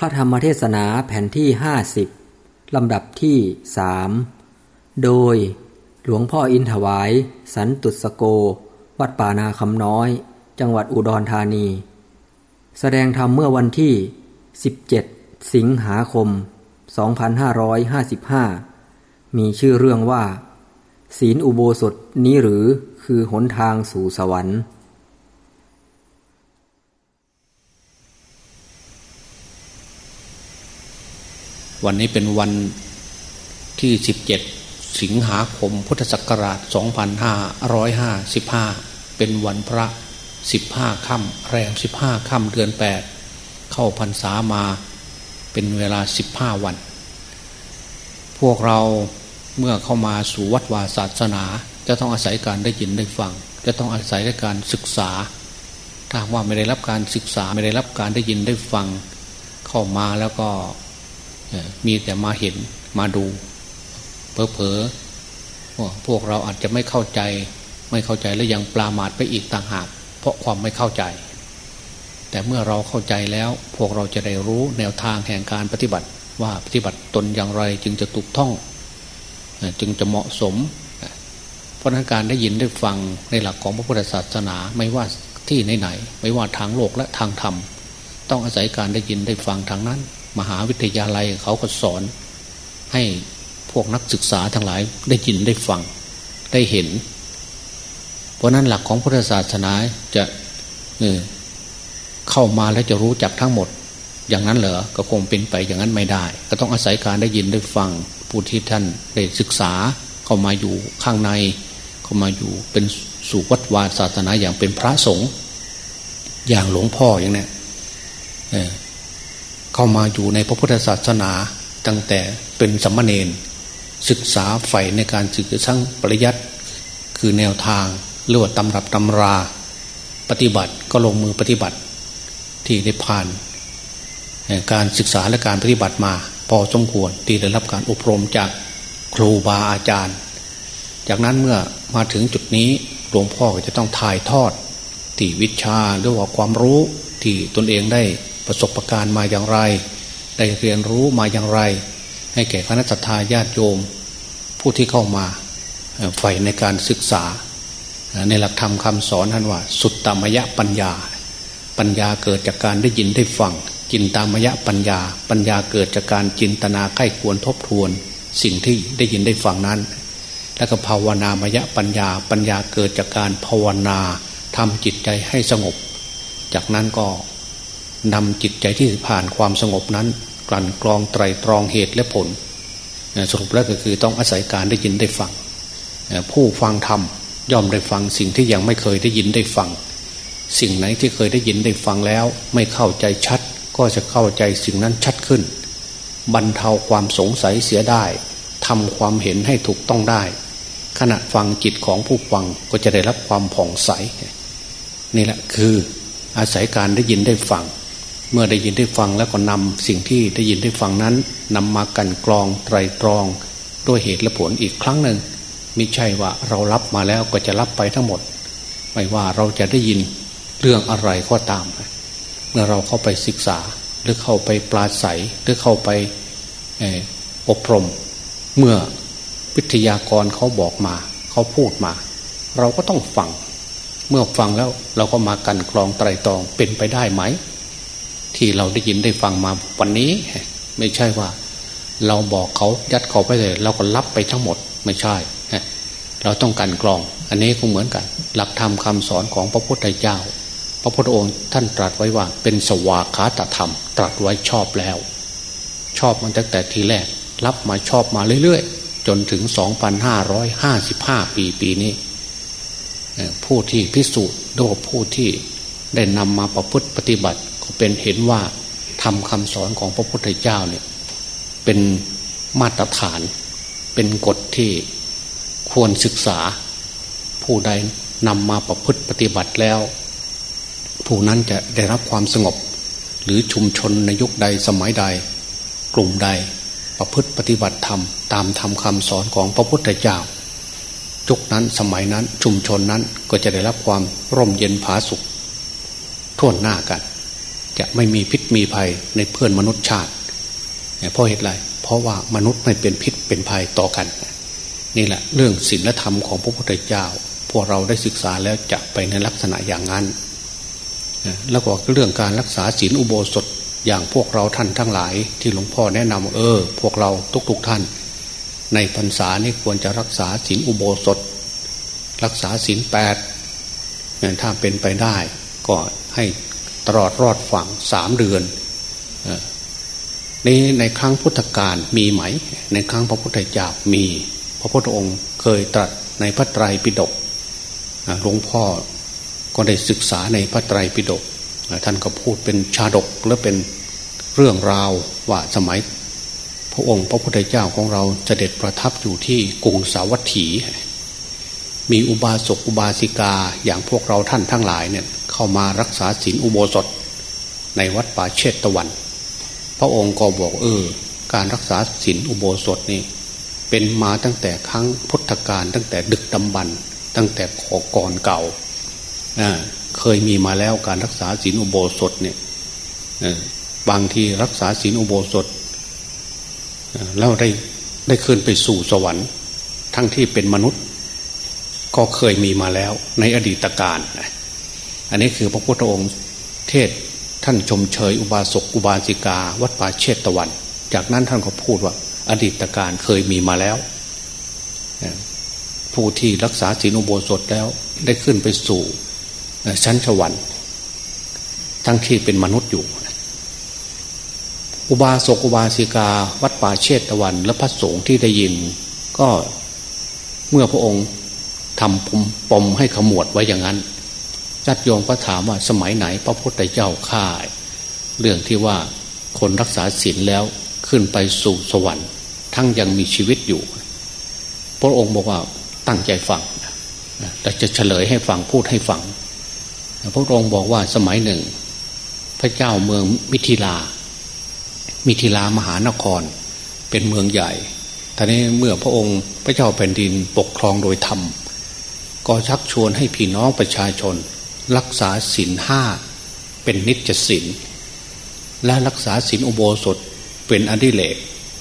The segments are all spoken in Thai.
พระธรรมเทศนาแผ่นที่ 50 ลำดับที่สโดยหลวงพ่ออินถวาย สันตุสโก วัดป่านาคำน้อย จังหวัดอุดรธานี แสดงธรรมเมื่อวันที่ 17 สิงหาคม 2555 มีชื่อเรื่องว่า ศีลอุโบสถนี้หรือคือหนทางสู่สวรรค์ วันนี้เป็นวันที่ 17 สิงหาคม พุทธศักราช 2555 เป็นวันพระ 15 ค่ำแรง15 ค่ำเดือน 8 เข้าพรรษามาเป็นเวลา 15 วัน พวกเราเมื่อเข้ามาสู่วัดวาศาสนา จะต้องอาศัยการได้ยินได้ฟัง จะต้องอาศัยการศึกษา ถ้าว่าไม่ได้รับการศึกษาไม่ได้รับการได้ยินได้ฟัง เข้ามาแล้วก็ มีแต่มาเห็นมาดูเพอเพอพวกเราอาจจะไม่เข้าใจ ไม่เข้าใจและยังปลามาดไปอีกต่างหาก เพราะความไม่เข้าใจ แต่เมื่อเราเข้าใจแล้ว พวกเราจะได้รู้แนวทางแห่งการปฏิบัติ ว่าปฏิบัติตนอย่างไรจึงจะถูกท่อง จึงจะเหมาะสม เพราะนั้นการได้ยินได้ฟังในหลักของพระพุทธศาสนาไม่ว่าที่ไหนๆไม่ว่าทางโลกและทางธรรม ต้องอาศัยการได้ยินได้ฟังทางนั้น มหาวิทยาลัยเขาก็สอน ให้พวกนักศึกษาทั้งหลายได้ยินได้ฟังได้เห็น เพราะนั้นหลักของพุทธศาสนาจะเเข้ามาแล้วจะรู้จักทั้งหมด อย่างนั้นเหรอก็คงเป็นไปอย่างนั้นไม่ได้ ก็ต้องอาศัยการได้ยินได้ฟังผู้ที่ท่านได้ศึกษาเข้ามาอยู่ข้างใน เข้ามาอยู่เป็นสู่วัดวาศาสนาอย่างเป็นพระสงฆ์อย่างหลวงพ่ออย่างเนี้ เข้ามาอยู่ในพระพุทธศาสนาตั้งแต่เป็นสัมมาเนนศึกษาใฝ่ในการศึกษาปริยัติคือแนวทางเรือว่าตำรับตำรา ปฏิบัติก็ลงมือปฏิบัติที่ได้ผ่าน การศึกษาและการปฏิบัติมา พอสมควรที่ได้รับการอบรมจากครูบาอาจารย์ จากนั้นเมื่อมาถึงจุดนี้หลวงพ่อก็จะต้องถ่ายทอดที่วิชาหรือว่าความรู้ที่ตนเองได้ ประสบการณ์มาอย่างไร ได้เรียนรู้มาอย่างไร ให้แก่คณะสัตยาญาติโยม ผู้ที่เข้ามาใฝ่ในการศึกษา ในหลักธรรมคำสอนท่านว่า สุดตามยะปัญญา ปัญญาเกิดจากการได้ยินได้ฟังจินตามยะปัญญา ปัญญาเกิดจากการจินตนาใกล้ควรทบทวน สิ่งที่ได้ยินได้ฟังนั้น แล้วก็ภาวนามยะปัญญา ปัญญาเกิดจากการภาวนาทำจิตใจให้สงบ จากนั้นก็ นำจิตใจที่ผ่านความสงบนั้น กลั่นกรองไตรตรองเหตุและผล สรุปแล้วก็คือต้องอาศัยการได้ยินได้ฟัง ผู้ฟังธรรมย่อมได้ฟังสิ่งที่ยังไม่เคยได้ยินได้ฟัง สิ่งไหนที่เคยได้ยินได้ฟังแล้ว ไม่เข้าใจชัด ก็จะเข้าใจสิ่งนั้นชัดขึ้น บรรเทาความสงสัยเสียได้ทำความเห็นให้ถูกต้องได้ ขณะฟังจิตของผู้ฟังก็จะได้รับความผ่องใส นี่แหละคืออาศัยการได้ยินได้ฟัง เมื่อได้ยินได้ฟังแล้วก็นำสิ่งที่ได้ยินได้ฟังนั้นนำมากันกรองไตรตรอง ด้วยเหตุและผลอีกครั้งหนึ่งม่ใช่ว่าเรารับมาแล้วก็จะรับไปทั้งหมด ไม่ว่าเราจะได้ยินเรื่องอะไรก็ตาม เมื่อเราเข้าไปศึกษาหรือเข้าไปปลาใสหรือเข้าไปอบรม เมื่อวิทยากรเขาบอกมา เขาพูดมา เราก็ต้องฟัง เมื่อฟังแล้วเราก็มากันกรองไตรตรองเป็นไปได้ไหม ที่เราได้ยินได้ฟังมาวันนี้ ไม่ใช่ว่า เราบอกเขายัดเขาไปเลย เราก็รับไปทั้งหมดไม่ใช่ เราต้องการกรอง อันนี้ก็เหมือนกัน หลักธรรมคาสอนของพระพุทธเจ้า พระพุทธองค์ท่านตรัสไว้ว่า เป็นสวากขาตธรรม ตรัสไว้ชอบแล้ว ชอบมันตั้งแต่ทีแรก รับมาชอบมาเรื่อยๆ จนถึง 2,555 ปีปีนี้ ผู้ที่พิสูจน์โดยผู้ที่ได้นำมาประพฤติปฏิบัติ เป็นเห็นว่าทำคำสอนของพระพุทธเจ้าเนี่ยเป็นมาตรฐาน เป็นกฎที่ควรศึกษา ผู้ใดนำมาประพฤติปฏิบัติแล้ว ผู้นั้นจะได้รับความสงบ หรือชุมชนในยุคใดสมัยใด กลุ่มใดประพฤติปฏิบัติธรรมตามธรรมคำสอนของพระพุทธเจ้าจุกนั้นสมัยนั้นชุมชนนั้นก็จะได้รับความร่มเย็นผาสุขทั่วหน้ากัน จะไม่มีพิษมีภัยในเพื่อนมนุษย์ชาติเพราะเหตุไรเพราะว่ามนุษย์ไม่เป็นพิษเป็นภัยต่อกัน นี่แหละเรื่องศีลธรรมของพระพุทธเจ้า พวกเราได้ศึกษาแล้วจะไปในลักษณะอย่างนั้น แล้วก็เรื่องการรักษาศีลอุโบสถอย่างพวกเราท่านทั้งหลาย ที่หลวงพ่อแนะนำเออ พวกเราทุกๆทท่าน ในพรรษานี่ควรจะรักษาศีลอุโบสถ รักษาศีลแปดถ้าเป็นไปได้ก็ให้ ตลอดรอดฝั่งสามเดือนนี้ในครั้งพุทธกาลมีไหม ในครั้งพระพุทธเจ้ามี พระพุทธองค์เคยตรัสในพระไตรปิฎกหลวงพ่อก็ได้ศึกษาในพระไตรปิฎกท่านก็พูดเป็นชาดกและเป็นเรื่องราวว่าสมัย พระองค์พระพุทธเจ้าของเราจะเด็ดประทับอยู่ที่กรุงสาวัตถี มีอุบาสกอุบาสิกาอย่างพวกเราท่านทั้งหลายเนี่ย เข้ามารักษาศีลอุโบสถ ในวัดป่าเชตตะวัน พระองค์ก็บอกเออ การรักษาศีลอุโบสถนี่เป็นมาตั้งแต่ครั้งพุทธกาลตั้งแต่ดึกดำบรรตั้งแต่ขอก่อนเก่าเคยมีมาแล้วการรักษาศีลอุโบสถเนี่ยบางทีรักษาศีลอุโบสถแล้วได้ได้ขึ้นไปสู่สวรรค์ ทั้งที่เป็นมนุษย์ ก็เคยมีมาแล้วในอดีตการ อันนี้คือพระพุทธองค์เทศท่านชมเชยอุบาสกอุบาสิกา วัดป่าเชตตะวัน จากนั้นท่านก็พูดว่า อดีตการเคยมีมาแล้ว ผู้ที่รักษาศีลอุโบสถแล้วได้ขึ้นไปสู่ชั้นสวรรค์ทั้งที่เป็นมนุษย์อยู่ อุบาสกอุบาสิกา วัดป่าเชตตะวัน และพระสงฆ์ที่ได้ยิน ก็เมื่อพระองค์ทำปมปมให้ขมวดไว้อย่างนั้น จัดโยมก็ถามว่าสมัยไหน พระพุทธเจ้าข่ายเรื่องที่ว่าคนรักษาศีลแล้วขึ้นไปสู่สวรรค์ ทั้งยังมีชีวิตอยู่ พระองค์บอกว่าตั้งใจฟังแต่จะเฉลยให้ฟังพูดให้ฟังพระองค์บอกว่าสมัยหนึ่ง พระเจ้าเมืองมิถิลา มิถิลามหานคร เป็นเมืองใหญ่ท่านี้เมื่อพระองค์พระเจ้าแผ่นดินปกครองโดยธรรม ก็ชักชวนให้พี่น้องประชาชน รักษาศีลห้าเป็นนิจศีลและรักษาศีลอุโบสถเป็นอดิเลก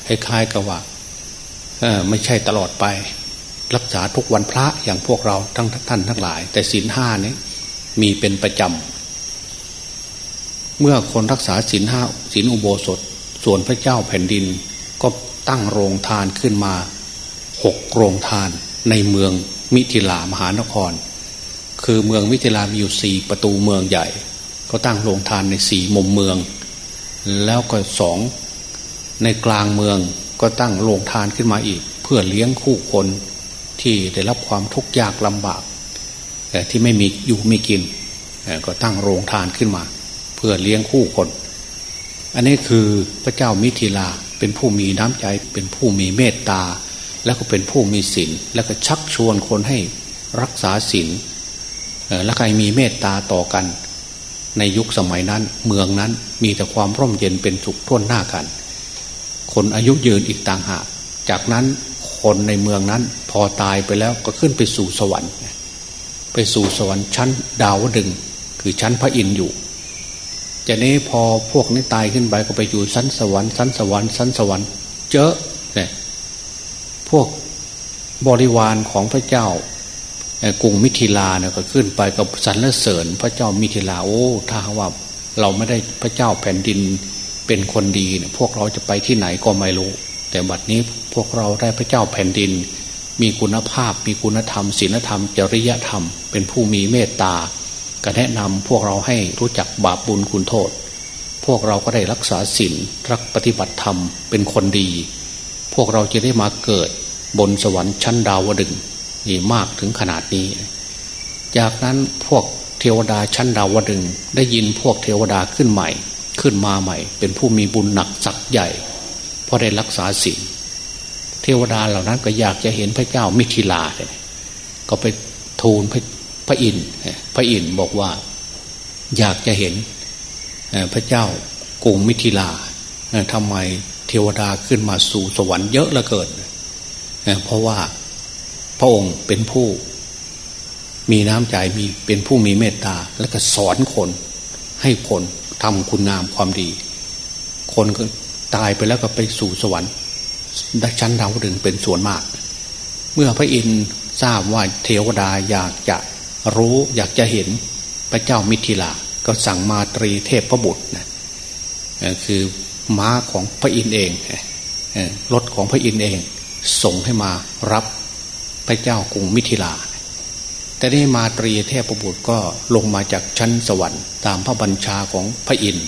คล้ายๆกับว่าไม่ใช่ตลอดไป รักษาทุกวันพระอย่างพวกเราทั้งท่านทั้งหลาย แต่ศีลห้านี้มีเป็นประจำเมื่อคนรักษาศีลห้าศีลอุโบสถ ส่วนพระเจ้าแผ่นดิน ก็ตั้งโรงทานขึ้นมาหกโรงทานในเมืองมิถิลามหานคร คือเมืองมิถิลามีอยู่สี่ประตูเมืองใหญ่ก็ตั้งโรงทานในสี่มุมเมือง แล้วก็สองในกลางเมืองก็ตั้งโรงทานขึ้นมาอีก เพื่อเลี้ยงคู่คนที่ได้รับความทุกข์ยากลำบากที่ไม่มีอยู่ไม่กิน ก็ตั้งโรงทานขึ้นมา เพื่อเลี้ยงคู่คน อันนี้คือพระเจ้ามิถิลาเป็นผู้มีน้ำใจเป็นผู้มีเมตตา แล้วก็เป็นผู้มีศีลแล้วก็ชักชวนคนให้รักษาศีล และใครมีเมตตาต่อกัน ในยุคสมัยนั้น เมืองนั้นมีแต่ความร่มเย็นเป็นสุขท่วนหน้ากัน คนอายุยืนอีกต่างหาก จากนั้นคนในเมืองนั้น พอตายไปแล้วก็ขึ้นไปสู่สวรรค์ ไปสู่สวรรค์ชั้นดาวดึง คือชั้นพระอินทร์อยู่จากนี้พอพวกนี้ตายขึ้นไปก็ไปอยู่ชั้นสวรรค์ชั้นสวรรค์ชั้นสวรรค์ เจอเนี่ยพวกบริวารของพระเจ้า กรุงมิถิลาเนี่ยก็ขึ้นไปกับสรรเสริญพระเจ้ามิถิลาโอ้ถ้าว่าเราไม่ได้พระเจ้าแผ่นดินเป็นคนดีเนี่ยพวกเราจะไปที่ไหนก็ไม่รู้ แต่บัดนี้พวกเราได้พระเจ้าแผ่นดิน มีคุณภาพ มีคุณธรรมศีลธรรม จริยธรรม เป็นผู้มีเมตตาก็แนะนำพวกเราให้รู้จักบาปบุญคุณโทษ พวกเราก็ได้รักษาศีลรักปฏิบัติธรรมเป็นคนดี พวกเราจะได้มาเกิดบนสวรรค์ชั้นดาวดึง นี่มากถึงขนาดนี้ จากนั้นพวกเทวดาชั้นดาวดึงได้ยินพวกเทวดาขึ้นใหม่ ขึ้นมาใหม่ เป็นผู้มีบุญหนักสักใหญ่เพราะได้รักษาศีลเทวดาเหล่านั้นก็อยากจะเห็นพระเจ้ามิถิลาเลยก็ไปทูลพระพระอินทร์พระอินทร์บอกว่าอยากจะเห็นพระเจ้ากรุงมิถิลาทำไมเทวดาขึ้นมาสู่สวรรค์เยอะเหลือเกินเพราะว่า พระองค์เป็นผู้ มีน้ำใจมีเป็นผู้มีเมตตา และก็สอนคน ให้คนทำคุณงามความดี คนก็ตายไปแล้วก็ไปสู่สวรรค์ดัชั้นดาวดึงเป็นส่วนมาก เมื่อพระอินทร์ทราบว่าเทวดาอยากจะรู้อยากจะเห็นพระเจ้ามิถิลา ก็สั่งมาตรีเทพพระบุตรนะคือม้าของพระอินทร์เองรถของพระอินทร์เอง ส่งให้มารับ พระเจ้ากรุงมิถิลา แต่ได้มาตรีเทพประบุตรก็ลงมาจากชั้นสวรรค์ ตามพระบัญชาของพระอินทร์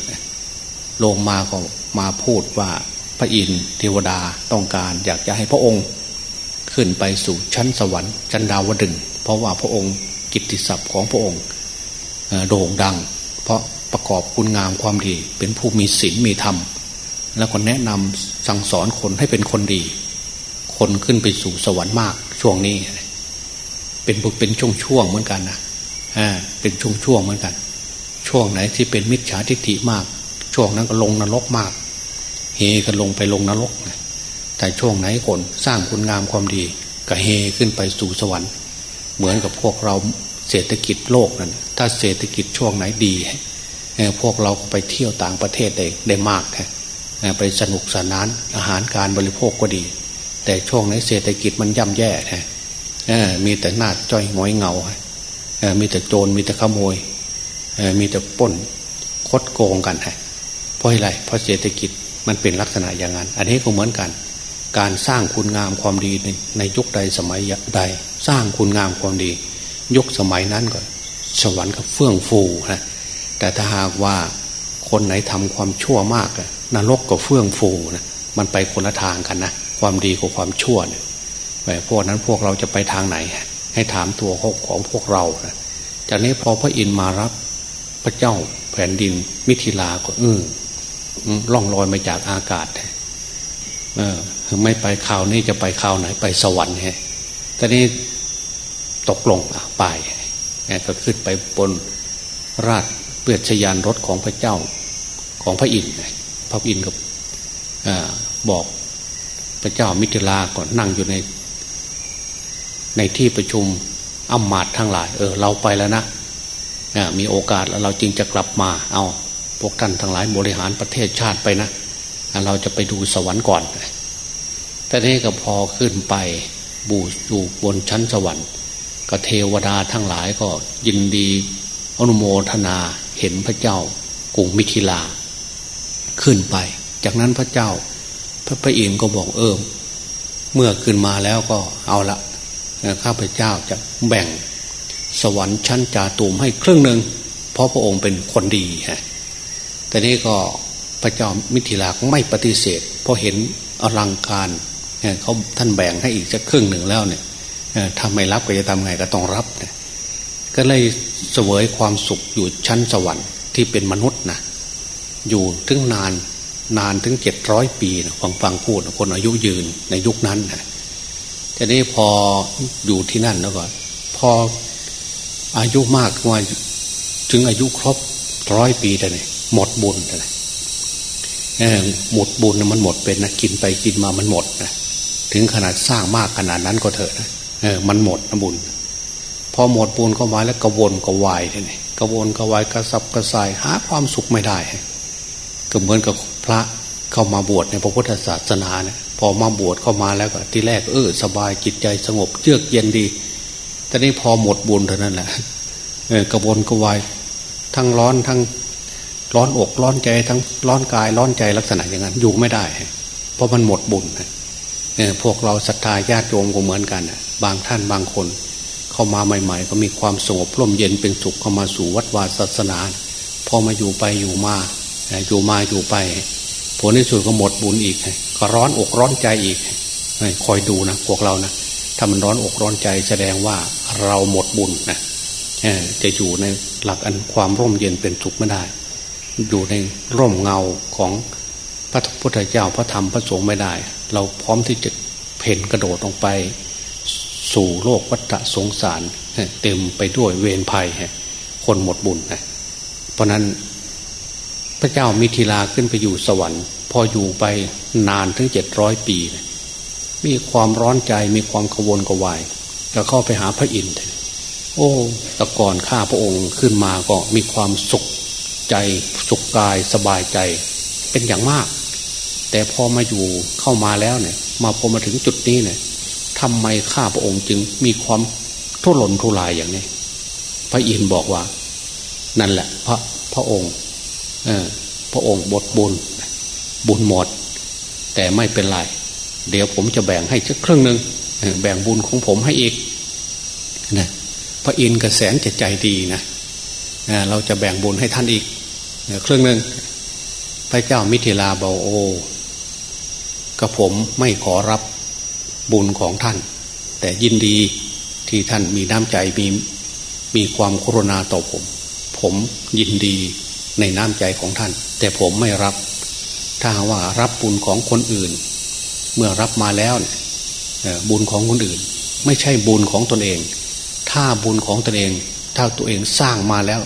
ลงมาก็มาพูดว่าพระอินทร์เทวดาต้องการอยากจะให้พระองค์ ขึ้นไปสู่ชั้นสวรรค์ชั้นดาวดึงเพราะว่าพระองค์กิตติศัพท์ของพระองค์โด่งดัง เพราะประกอบคุณงามความดี เป็นผู้มีศีลมีธรรม แล้วก็แนะนำสั่งสอนคนให้เป็นคนดี คนขึ้นไปสู่สวรรค์มาก ช่วงนี้ เป็นเป็นช่วงช่วงเหมือนกันนะอ่าเป็นช่วงช่วงเหมือนกัน ช่วงไหนที่เป็นมิจฉาทิฏฐิมาก ช่วงนั้นก็ลงนรกมาก เฮกันลงไปลงนรกแต่ช่วงไหนคนสร้างคุณงามความดีก็เฮขึ้นไปสู่สวรรค์ เหมือนกับพวกเราเศรษฐกิจโลกนั่นถ้าเศรษฐกิจช่วงไหนดีพวกเราก็ไปเที่ยวต่างประเทศได้ได้มากไปสนุกสนานอาหารการบริโภคก็ดี แต่ช่วงไหนเศรษฐกิจมันย่ำแย่ฮะมีแต่หน้าจ้อยงอยเงามีแต่โจรมีแต่ขโมยมีแต่ป้นคดโกงกันฮะเพราะอะไรเพราะเศรษฐกิจมันเป็นลักษณะอย่างนั้น อันนี้ก็เหมือนกัน การสร้างคุณงามความดีในในยุคใดสมัยใด สร้างคุณงามความดี ยุคสมัยนั้นก็สวรรค์ก็เฟื่องฟูนะแต่ถ้าหากว่าคนไหนทำความชั่วมากนรกก็เฟื่องฟูนะมันไปคนละทางกันนะ ความดีกับความชั่วเนี่ยพวกนั้นพวกเราจะไปทางไหน ให้ถามตัวของพวกเรานะจากนี้พอพระอินทร์มารับพระเจ้าแผ่นดินมิถิลาก็เออล่องลอยมาจากอากาศเออไม่ไปข่าวนี้จะไปข่าวไหนไปสวรรค์ฮะตอนนี้ตกลงไปก็ขึ้นไปบนราชเปื้อชยานรถของพระเจ้าของพระอินทร์พระอินทร์ก็บอก พระเจ้ามิถิลาก่อนนั่งอยู่ใน ในที่ประชุมอัมมาตทั้งหลาย เออ เราไปแล้วนะมีโอกาสแล้วเราจึงจะกลับมา เอาพวกท่านทั้งหลายบริหารประเทศชาติไปนะเราจะไปดูสวรรค์ก่อนแต่นี้ก็พอขึ้นไปบูอยู่บนชั้นสวรรค์ก็เทวดาทั้งหลายก็ยินดีอนุโมทนาเห็นพระเจ้ากรุงมิถิลา ขึ้นไป จากนั้นพระเจ้า พระพระอินทร์ก็บอกเอิมเมื่อขึ้นมาแล้วก็เอาละข้าพเจ้าจะแบ่งสวรรค์ชั้นจาตุมให้ครึ่งหนึ่งเพราะพระองค์เป็นคนดีฮะแต่นี้ก็พระเจ้ามิถิลาไม่ปฏิเสธ เพราะเห็นอลังการเขาท่านแบ่งให้อีกสักครึ่งหนึ่งแล้วเนี่ยถ้าไม่รับก็จะทำไงก็ต้องรับเนี่ยก็เลยเสวยความสุขอยู่ชั้นสวรรค์ที่เป็นมนุษย์นะอยู่ถึงนาน นานถึงเจ็ดร้อยปีนะฟังฟังพูดคนอายุยืนในยุคนั้นนะทีนี้พออยู่ที่นั่นแล้วก็พออายุมากว่าถึงอายุครบร้อยปีแต่เนี่ยหมดบุญอะไรหมดบุญมันหมดเป็นนะกินไปกินมามันหมดนะถึงขนาดสร้างมากขนาดนั้นก็เถอะนะเออมันหมดนะบุญ พอหมดบุญเข้ามาแล้วกระวนกระวายนี่กระวนกระวายกระสับกระส่ายหาความสุขไม่ได้ก็เหมือนกับ พระเข้ามาบวชในพระพุทธศาสนาเนี่ยพอมาบวชเข้ามาแล้วก็ที่แรกเออสบายจิตใจสงบเยือกเย็นดี แต่นี้พอหมดบุญเท่านั้นแหละเออกระวนกระวายทั้งร้อนทั้งร้อนอกร้อนใจทั้งร้อนกายร้อนใจลักษณะอย่างนั้นอยู่ไม่ได้ เพราะมันหมดบุญเนี่ยพวกเราศรัทธาญาติโยมก็เหมือนกันบางท่านบางคน เข้ามาใหม่ ๆ ก็มีความสงบร่มเย็นเป็นสุขเข้ามาสู่วัดวาศาสนา พอมาอยู่ไปอยู่มาอยู่มาอยู่ไป ผลในสุดก็หมดบุญอีกก็ร้อนอกร้อนใจอีกคอยดูนะพวกเรานะถ้ามันร้อนอกร้อนใจแสดงว่าเราหมดบุญนะจะอยู่ในหลักอันความร่มเย็นเป็นสุขไม่ได้ อยู่ในร่มเงาของพระพุทธเจ้าพระธรรมพระสงฆ์ไม่ได้ เราพร้อมที่จะเพ่นกระโดดลงไป สู่โลกวัฏสงสาร เต็มไปด้วยเวรภัยคนหมดบุญนะเพราะนั้น พระเจ้ามิถิลาขึ้นไปอยู่สวรรค์ พออยู่ไปนานถึงเจ็ดร้อยปี มีความร้อนใจมีความกวนกวาย ก็เข้าไปหาพระอินทร์โอ้ตะก่อนข้าพระองค์ขึ้นมาก็มีความสุขใจสุขกายสบายใจเป็นอย่างมาก แต่พอมาอยู่เข้ามาแล้วเนี่ย มาพอมาถึงจุดนี้เนี่ยทำไมข้าพระองค์จึงมีความทุรนทุรายอย่างนี้ พระอินทร์บอกว่า นั่นแหละ พระพระองค์ พระองค์บทบุญบุญหมด แต่ไม่เป็นไร เดี๋ยวผมจะแบ่งให้สักครึ่งหนึ่งแบ่งบุญของผมให้อีกนะพระอินทร์กระแสนจะใจดีนะเราจะแบ่งบุญให้ท่านอีกครึ่งหนึ่งพระเจ้ามิถิลาบอกโอกระผมไม่ขอรับบุญของท่าน แต่ยินดีที่ท่านมีน้ำใจมีมีความกรุณาต่อผม ผมยินดี ในน้ำใจของท่าน แต่ผมไม่รับ ถ้าว่ารับบุญของคนอื่น เมื่อรับมาแล้วบุญของคนอื่น ไม่ใช่บุญของตนเอง ถ้าบุญของตนเอง ถ้าตัวเองสร้างมาแล้ว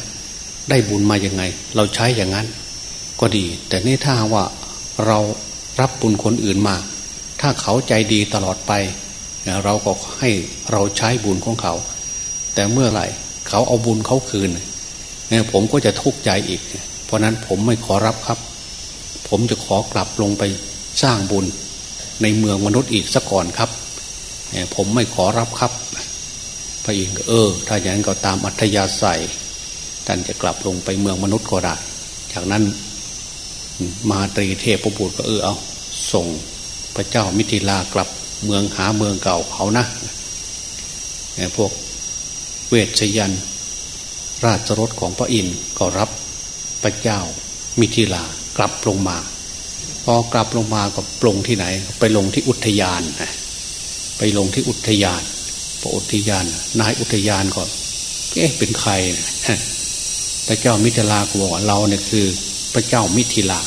ได้บุญมาอย่างไง เราใช้อย่างนั้น ก็ดี แต่นี่ถ้าว่าเรารับบุญคนอื่นมา ถ้าเขาใจดีตลอดไป เราก็ให้เราใช้บุญของเขา แต่เมื่อไหร่ เขาเอาบุญเขาคืน ผมก็จะทุกข์ใจอีก เพราะนั้นผมไม่ขอรับครับ ผมจะขอกลับลงไปสร้างบุญในเมืองมนุษย์อีกสักก่อนครับ ผมไม่ขอรับครับ พระอินทร์ก็เออ ถ้าอย่างนั้นก็ตามอัธยาศัยท่านจะกลับลงไปเมืองมนุษย์ก็ได้ จากนั้นมาตรีเทพประบุตรก็เออเอา ส่งพระเจ้ามิถิลากลับเมืองหาเมืองเก่าเขานะพวกเวชยัน ราชรถของพระอินทร์ก็รับพระเจ้ามิถิลากลับลงมา พอกลับลงมาก็ปลงที่ไหน ไปลงที่อุทยานไปลงที่อุทยานพระอุทยาน นายอุทยานก็เอ๊ะเป็นใครพระเจ้ามิถิลาก็บอกว่าเราเนี่ยคือ พระเจ้ามิถิลา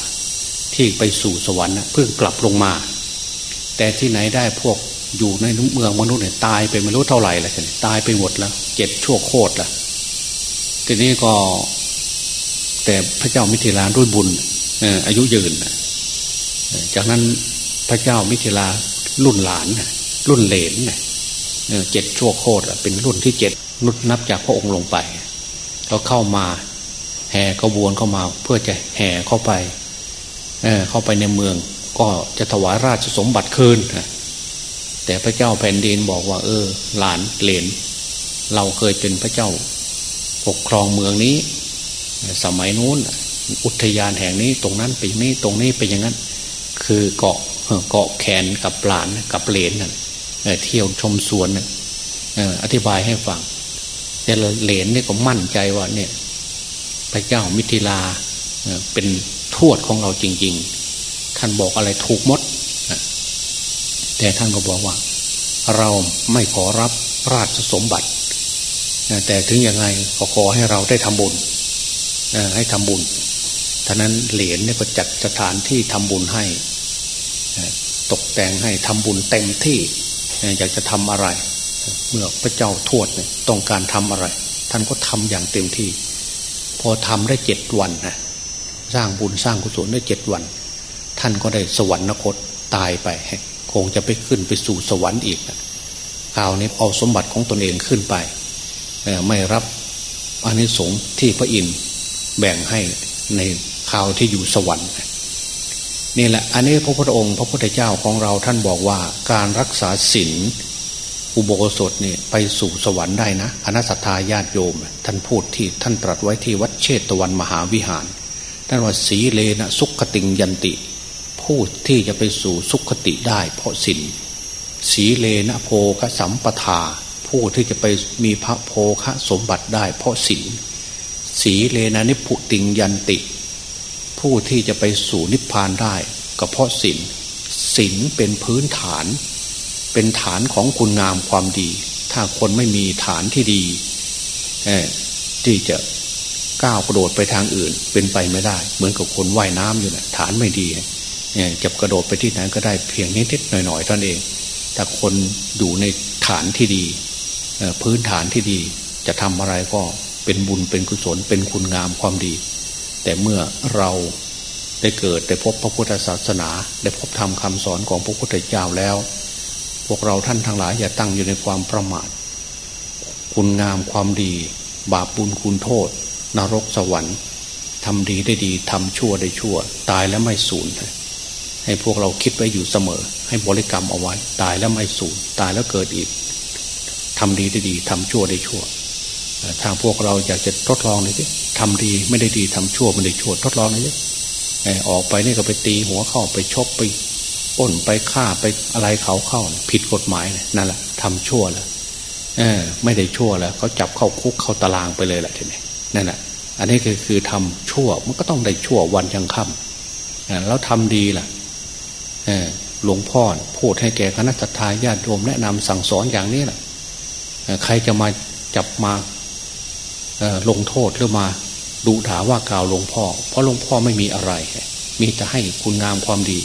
ที่ไปสู่สวรรค์เพิ่งกลับลงมา แต่ที่ไหนได้พวกอยู่ในเมืองมนุษย์เนี่ยตายไปไม่รู้เท่าไหร่แล้วตายไปหมดแล้วเจ็ดชั่วโคตรละ ทีนี้ก็ แต่พระเจ้ามิถิลาด้วยบุญอายุยืนจากนั้นพระเจ้ามิถิลารุ่นหลาน รุ่นเหลนเจ็ดชั่วโคตรเป็นรุ่นที่เจ็ดนุ่นับจากพระองค์ลงไปเขาเข้ามาแห่ขบวนเข้ามา เพื่อจะแห่เข้าไปเเข้าไปในเมือง ก็จะถวายราชสมบัติคืนแต่พระเจ้าแผ่นดินบอกว่า เออ หลานเหลนเราเคยเป็นพระเจ้า ปกครองเมืองนี้ สมัยนู้น อุทยานแห่งนี้ตรงนั้นเป็นนี้ตรงนี้เป็นอย่างนั้น คือเกาะเกาะแขนกับหลานกับเหลนนั่นเที่ยวชมสวนอธิบายให้ฟังแต่เหลนนี่ก็มั่นใจว่าเนี่ย พระเจ้ามิถิลาเป็นทวดของเราจริง ๆ ท่านบอกอะไรถูกมดแต่ท่านก็บอกว่า เราไม่ขอรับราชสมบัติ แต่ถึงยังไงก็ขอให้เราได้ทำบุญให้ทำบุญท่านั้นเหรียญเนี่ยก็จัดสถานที่ทำบุญให้ตกแต่งให้ทำบุญเต็มที่อยากจะทำอะไร เมื่อพระเจ้าทวดเนี่ยต้องการทำอะไร ท่านก็ทำอย่างเต็มที่ พอทำได้เจ็ดวันนะสร้างบุญสร้างกุศลได้เจ็ดวัน ท่านก็ได้สวรรคตตายไป คงจะไปขึ้นไปสู่สวรรค์อีกนะคราวนี้เอาสมบัติของตนเองขึ้นไป ไม่รับอานิสงส์ที่พระอินทร์แบ่งให้ในข่าวที่อยู่สวรรค์นี่แหละอันนี้พระพุทธองค์พระพุทธเจ้าของเราท่านบอกว่าการรักษาศีลอุโบสถเนี่ยไปสู่สวรรค์ได้นะอนัสัตยาติโยม ท่านพูดที่ท่านตรัสไว้ที่วัดเชตวันมหาวิหารท่านว่าสีเลนะสุขติงยันติ ผู้ที่จะไปสู่สุขติได้เพราะศีลสีเลนะโพคสัมปทา ผู้ที่จะไปมีพระโพคสมบัติได้ เพราะศีลสีเลนะนิพุติงยันติ ผู้ที่จะไปสู่นิพพานได้ ก็เพราะศีลศีลเป็นพื้นฐาน เป็นฐานของคุณงามความดี ถ้าคนไม่มีฐานที่ดีที่จะก้าวกระโดดไปทางอื่น เป็นไปไม่ได้ เหมือนกับคนว่ายน้ำอยู่นะฐานไม่ดีจะกระโดดไปที่ไหนก็ได้เพียงนิดๆหน่อยๆท่านเองถ้าคนอยู่ในฐานที่ดี พื้นฐานที่ดี จะทำอะไรก็เป็นบุญเป็นกุศลเป็นคุณงามความดี แต่เมื่อเราได้เกิดได้พบพระพุทธศาสนา ได้พบธรรมคาสอนของพระพุทธเจ้าแล้ว พวกเราท่านทั้งหลายอย่าตั้งอยู่ในความประมาท คุณงามความดี บาปบุญคุณโทษ นรกสวรรค์ทำดีได้ดีทำชั่วได้ชั่ว ตายแล้วไม่สูญให้พวกเราคิดไว้อยู่เสมอ ให้บริกรรมเอาไว้ ตายแล้วไม่สูญตายแล้วเกิดอีก ทำดีได้ดีทำชั่วได้ชั่วทางพวกเราอยากจะทดลองเลยสิทำดีไม่ได้ดีทำชั่วไม่ได้ชั่วทดลองเลยสิออกไปนี่ก็ไปตีหัวเข้าไปชกไปป้นไปฆ่าไปอะไรเขาเข้า ผิดกฎหมายนั่นแหละทำชั่วแล้วเออ ไม่ได้ชั่วแล้วเขาจับเข้าคุกเข้าตารางไปเลยแหละทีนี้นั่นแหละอันนี้คือคือทำชั่วมันก็ต้องได้ชั่ววันยังค่ำแล้วทำดีล่ะหลวงพ่อพูดให้แก่คณะทาญาติโยมแนะนำสั่งสอนอย่างนี้แหละ ใครจะมาจับมาลงโทษหรือมาดูถาว่ากล่าวหลวงพ่อ เพราะหลวงพ่อไม่มีอะไร มีแต่ให้คุณงามความดี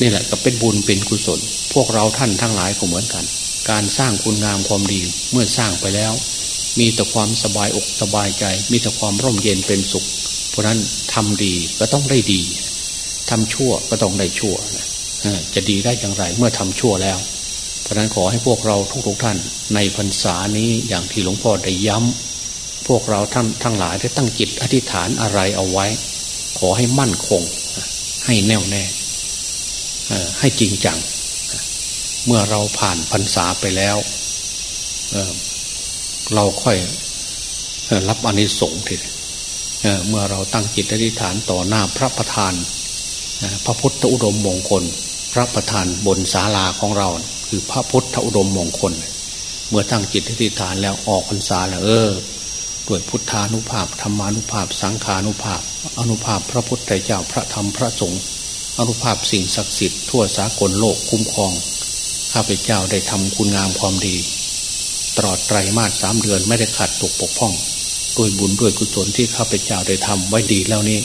นี่แหละก็เป็นบุญเป็นกุศล พวกเราท่านทั้งหลายก็เหมือนกัน การสร้างคุณงามความดีเมื่อสร้างไปแล้ว มีแต่ความสบายอกสบายใจ มีแต่ความร่มเย็นเป็นสุข เพราะนั้นทำดีก็ต้องได้ดีทำชั่วก็ต้องได้ชั่วจะดีได้อย่างไร เมื่อทำชั่วแล้ว ราะนั้นขอให้พวกเราทุกๆท่าน ในพรรษานี้อย่างที่หลวงพ่อได้ย้ำพวกเราท่านทั้งหลายได้ตั้งจิตอธิษฐานอะไรเอาไว้ ขอให้มั่นคง ให้แน่วแน่ให้จริงจัง เมื่อเราผ่านพรรษาไปแล้วเเราค่อยรับอนิสงส์ทีเมื่อเราตั้งจิตอธิษฐานต่อหน้าพระประธาน พระพุทธอุดมมงคล พระประธานบนศาลาของเรา คือพระพุทธอุดมมงคล เมื่อตั้งจิตอธิษฐานแล้วออกพรรษาแล้วเออด้วยพุทธานุภาพธรรมานุภาพ สังขานุภาพ อนุภาพพระพุทธเจ้าพระธรรมพระสงฆ์อนุภาพสิ่งศักดิ์สิทธิ์ทั่วสากลโลกคุ้มครอง ข้าพเจ้าได้ทำคุณงามความดีตลอดไตรมาสสามเดือนไม่ได้ขาดตกปกพ้องด้วยบุญด้วยกุศลที่ข้าพเจ้าได้ทำไว้ดีแล้วนี้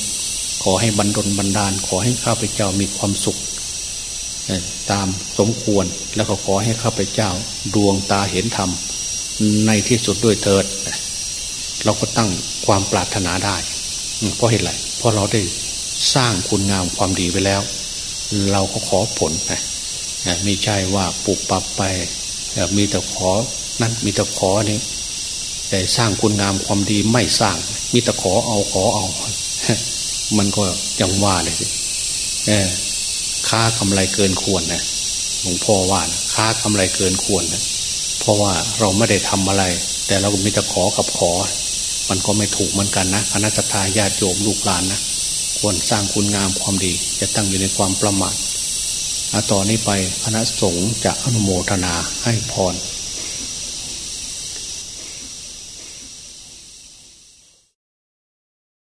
ขอให้บรรดลบรรดาลขอให้ข้าพเจ้ามีความสุข ตามสมควรแล้วก็ขอให้ข้าพเจ้าดวงตาเห็นธรรม ในที่สุดด้วยเถิด เราก็ตั้งความปรารถนาได้ เพราะเหตุไรเพราะเราได้สร้างคุณงามความดีไปแล้ว เราก็ขอผลนะไม่ใช่ว่าปลูกปรับไปมีแต่ขอนั่นมีแต่ขอนี่แต่สร้างคุณงามความดีไม่สร้าง มีแต่ขอเอาขอเอา มันก็ยังว่าเลยสิ ค้ากำไรเกินควรนะหลวงพ่อว่านะค้ากำไรเกินควรนะเพราะว่าเราไม่ได้ทำอะไร แต่เราก็มีแต่ขอกับขอ มันก็ไม่ถูกเหมือนกันนะคณะทาญาติโยมลูกหลานนะควรสร้างคุณงามความดี จะตั้งอยู่ในความประมาทต่อนนี้ไปคณะสงฆ์จะอนุโมทนาให้พร